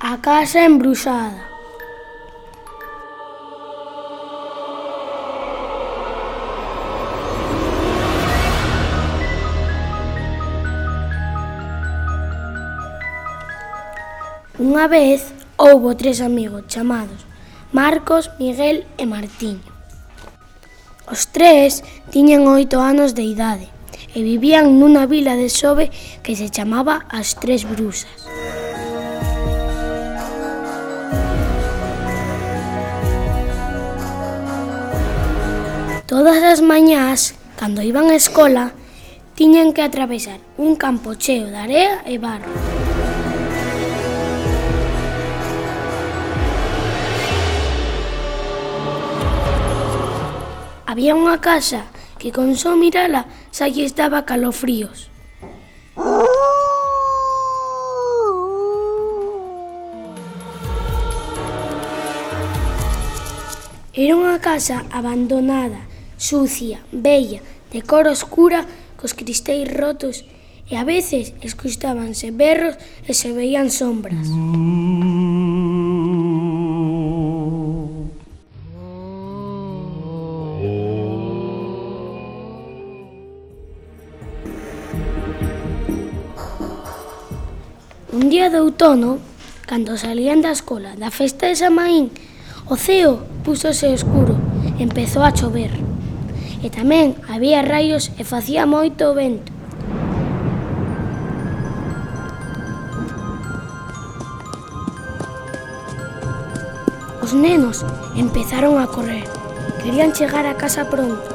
A casa embruxada. Unha vez houbo tres amigos chamados Marcos, Miguel e Martiño. Os tres tiñan oito anos de idade e vivían nunha vila de Sobe que se chamaba As Tres Brusas. Todas as mañás, cando iban á escola, tiñan que atravesar un campo cheo de area e barro. Había unha casa que con só mirala xa lle estaba calofríos. Era unha casa abandonada sucia, bella, de cor oscura, cos cristéis rotos, e a veces escutábanse berros e se veían sombras. Un día de outono, cando salían da escola da festa de Samaín, o ceo púsose oscuro, empezou a chover e tamén había raios e facía moito vento. Os nenos empezaron a correr. Querían chegar a casa pronto.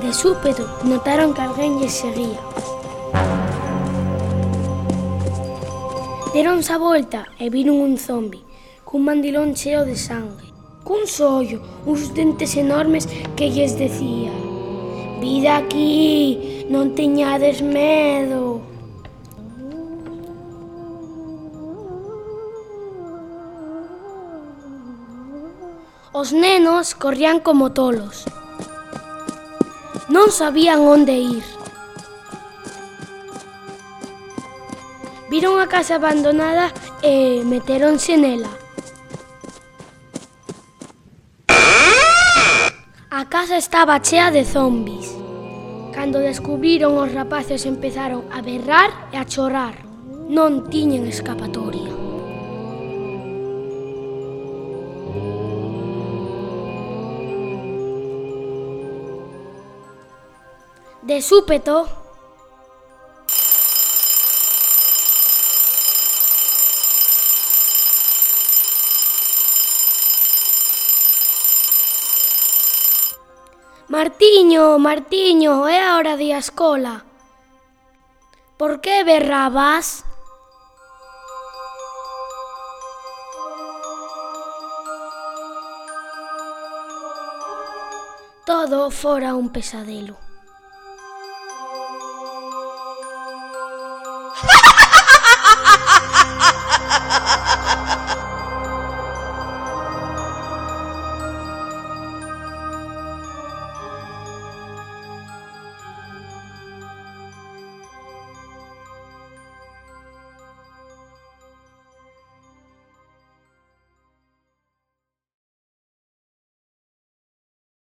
De súpeto notaron que alguén lles seguía. Deronse a volta e viron un zombi cun mandilón cheo de sangue cun sollo, uns dentes enormes que lles decía Vida aquí, non teñades medo. Os nenos corrían como tolos. Non sabían onde ir. Viron a casa abandonada e meteronse nela. A casa estaba chea de zombis. Cando descubriron os rapaces empezaron a berrar e a chorar. Non tiñen escapatoria. De súpeto, Martiño, Martiño, é a hora de escola. Por que berrabas? Todo fora un pesadelo.